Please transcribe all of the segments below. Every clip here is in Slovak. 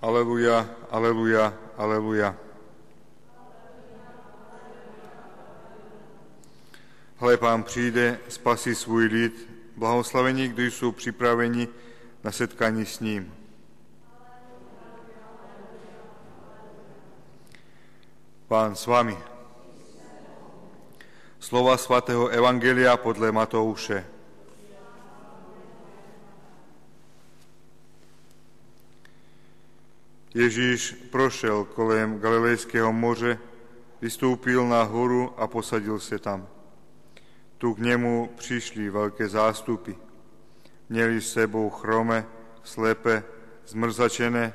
Aleluja, aleluja, aleluja. Hle, Pán přijde, spasí svůj lid, blahoslavení, kdo jsou připraveni na setkání s ním. Pán s vami. Slova svatého Evangelia podle Matouše. Ježíš prošel kolem Galilejského moře, vystoupil na horu a posadil se tam. Tu k němu přišli velké zástupy. Měli s sebou chrome, slepe, zmrzačené,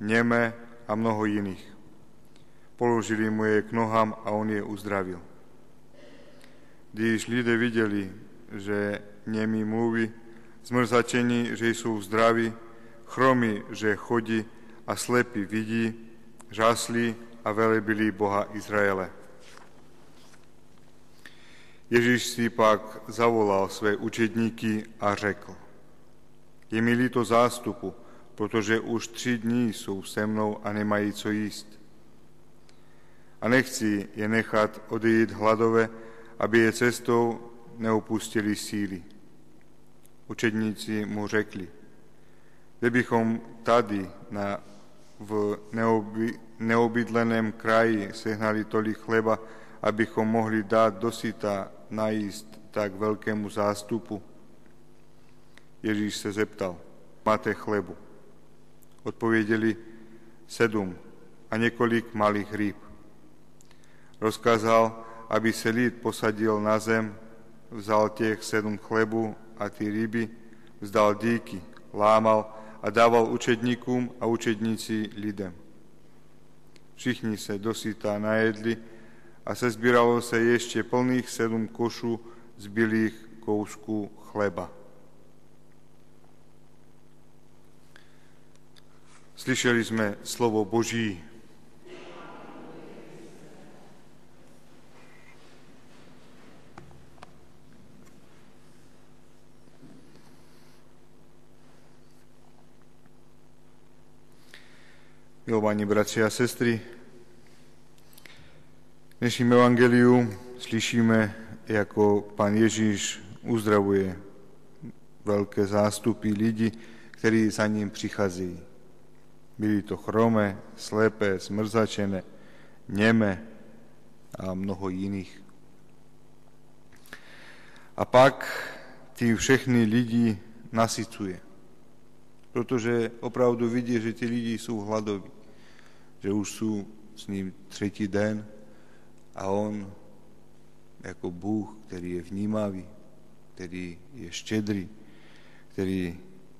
němé a mnoho jiných. Položili mu je k nohám a on je uzdravil. Když lidé viděli, že němi mluví, zmrzačení, že jsou zdraví, chromy, že chodí a slepí vidí, žasli a velebili Boha Izraele. Ježíš si pak zavolal své učedníky a řekl, je mi líto zástupu, protože už tři dní jsou se mnou a nemají co jíst. A nechci je nechat odejít hladové, aby je cestou neopustili síly. Učedníci mu řekli, kdybychom tady na, v neoby, neobydleném kraji sehnali tolik chleba, abychom mohli dát dosyta najíst tak velkému zástupu. Ježíš se zeptal, máte chlebu? Odpověděli sedm a několik malých rýb. Rozkázal, aby se lid posadil na zem, vzal těch sedm chlebu a ty ryby, vzdal díky, lámal a dával učedníkům a učedníci lidem. Všichni se dosyta najedli a se zbíralo se ještě plných sedm košů zbylých kousků chleba. Slyšeli jsme slovo Boží. Milovaní bratři a sestry, v dnešním evangeliu slyšíme, jako pan Ježíš uzdravuje velké zástupy lidí, kteří za ním přicházejí. Byli to chromé, slepé, smrzačené, něme a mnoho jiných. A pak ty všechny lidi nasycuje, protože opravdu vidí, že ty lidi jsou hladoví, že už jsou s ním třetí den a on jako Bůh, který je vnímavý, který je štědrý, který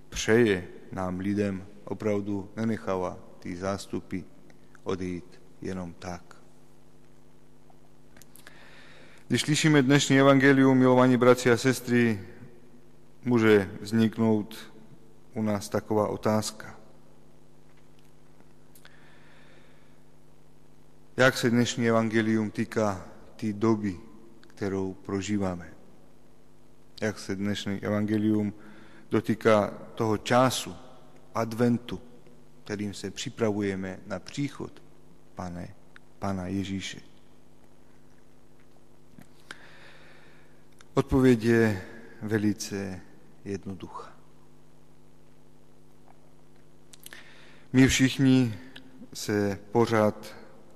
přeje nám lidem, opravdu nenechává ty zástupy odejít jenom tak. Když slyšíme dnešní evangelium, milovaní bratři a sestry, může vzniknout u nás taková otázka. Jak se dnešní evangelium týká té doby, kterou prožíváme? Jak se dnešní evangelium dotýká toho času, adventu, kterým se připravujeme na příchod pane, Pana Ježíše? Odpověď je velice jednoduchá. My všichni se pořád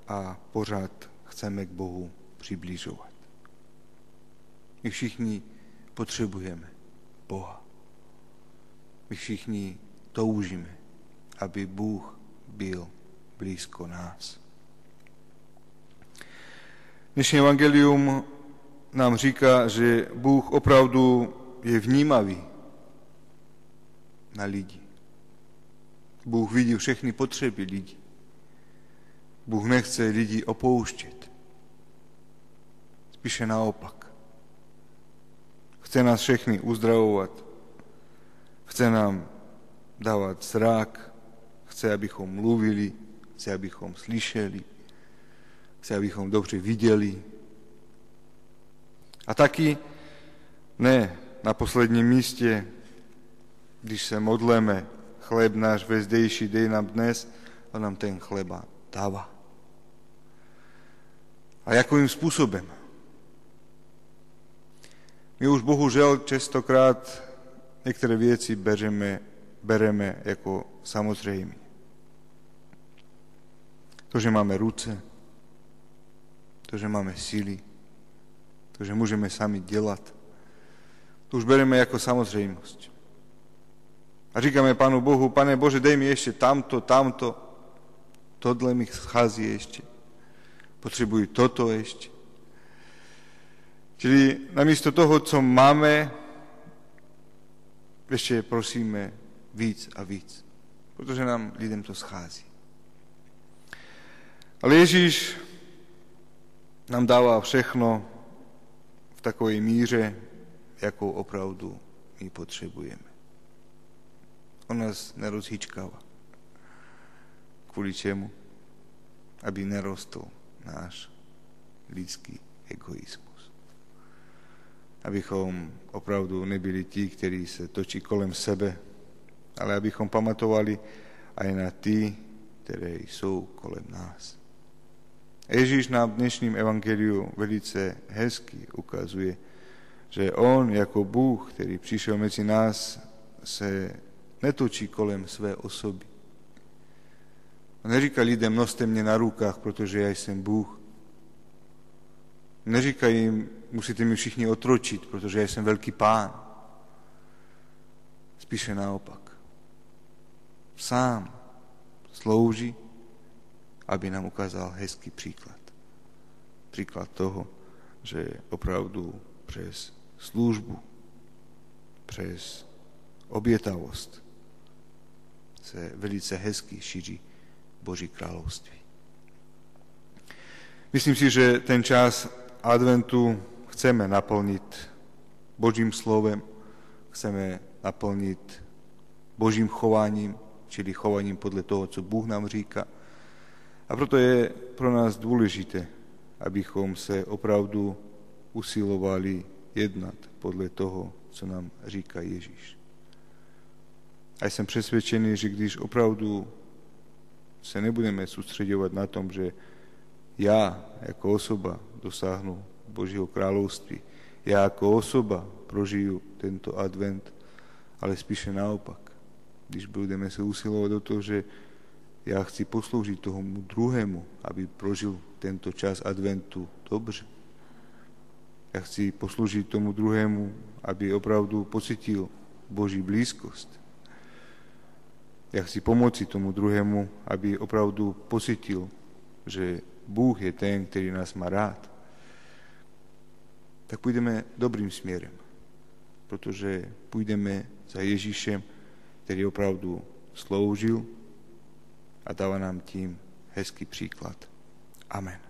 a pořád chceme k Bohu přiblížovat. My všichni potřebujeme Boha. My všichni toužíme, aby Bůh byl blízko nás. Dnešní evangelium nám říká, že Bůh opravdu je vnímavý na lidi. Bůh vidí všechny potřeby lidí. Bůh nechce lidi opouštět. Spíše naopak. Chce nás všechny uzdravovat. Chce nám dávat zrak. Chce, abychom mluvili. Chce, abychom slyšeli. Chce, abychom dobře viděli. A taky ne na posledním místě, když se modleme, chléb náš vezdejší dej nám dnes, a nám ten chleba dáva. A jakým spôsobem? My už bohužel častokrát niektoré veci bereme, bereme ako samozrejmy. To, že máme ruce, to, že máme sily, to, že môžeme sami delať, to už bereme ako samozrejmosť. A říkáme Pánu Bohu, Pane Bože, dej mi ešte tamto, tamto, tohle mi schází ešte potrebujú toto ešte. Čili namiesto toho, co máme, ešte prosíme víc a víc, protože nám lidem to schází. Ale Ježíš nám dáva všechno v takovej míře, jakou opravdu my potřebujeme. On nás nerozhičkáva. Kvůli čemu? Aby nerostol náš lidský egoizmus. Abychom opravdu nebyli tí, ktorí sa točí kolem sebe, ale abychom pamatovali aj na tí, ktoré sú kolem nás. Ježíš nám v dnešním evangeliu velice hezky ukazuje, že On ako Bůh, ktorý prišiel medzi nás, sa netočí kolem své osoby, Neříká lidem, noste mě na rukách, protože já jsem Bůh. Neříká jim, musíte mi všichni otročit, protože já jsem velký pán. Spíše naopak. Sám slouží, aby nám ukázal hezký příklad. Příklad toho, že opravdu přes službu, přes obětavost se velice hezky šíří Boží kráľovství. Myslím si, že ten čas adventu chceme naplniť Božím slovem, chceme naplniť Božím chovaním, čili chovaním podľa toho, co Bůh nám říká. A proto je pro nás dôležité, abychom se opravdu usilovali jednat podle toho, co nám říká Ježíš. A jsem přesvědčený, že když opravdu sa nebudeme sústredovať na tom, že ja ako osoba dosáhnu Božího kráľovství, ja ako osoba prožijú tento advent, ale spíše naopak. Když budeme sa usilovať do toho, že ja chci poslúžiť tomu druhému, aby prožil tento čas adventu dobře. Ja chci poslúžiť tomu druhému, aby opravdu pocitil Boží blízkosť ja chci pomôcť tomu druhému, aby opravdu pocitil, že Bůh je ten, ktorý nás má rád, tak pôjdeme dobrým smerom, protože pôjdeme za Ježíšem, ktorý opravdu sloužil a dáva nám tým hezký príklad. Amen.